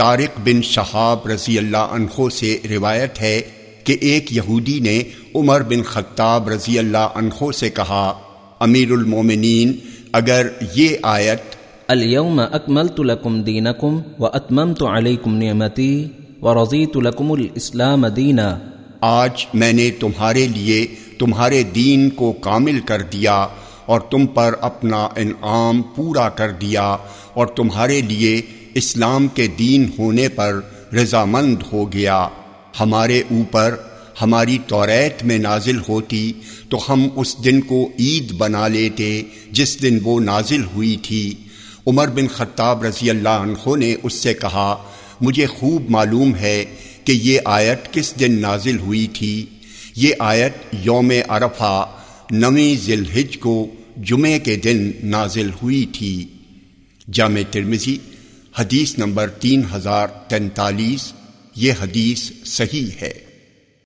طارق بن شہاب رضی اللہ عنہ سے روایت ہے کہ ایک یہودی نے عمر بن خطاب رضی اللہ عنہ سے کہا امیر المومنین اگر یہ آیت اليوم اکملت لکم دینکم و اتممت علیکم نعمتی و رضیت لکم الاسلام دینا آج میں نے تمہارے لیے تمہارے دین کو کامل کر دیا اور تم پر اپنا انعام پورا کر دیا اور تمہارے لیے اسلام کے دین ہونے پر رضامند ہو گیا۔ ہمارے اوپر ہماری توریت میں نازل ہوتی تو ہم اس دن کو عید بنا لیتے جس دن وہ نازل ہوئی تھی۔ عمر بن خطاب رضی اللہ عنہ نے اس سے کہا، مجھے خوب معلوم ہے کہ یہ آیت کس دن نازل ہوئی تھی۔ یہ آیت یوم عرفہ، نویں ذی کو جمعے کے دن نازل ہوئی تھی۔ جامع ترمزی حدیث نمبر تین ہزار تینتالیس یہ حدیث صحیح ہے۔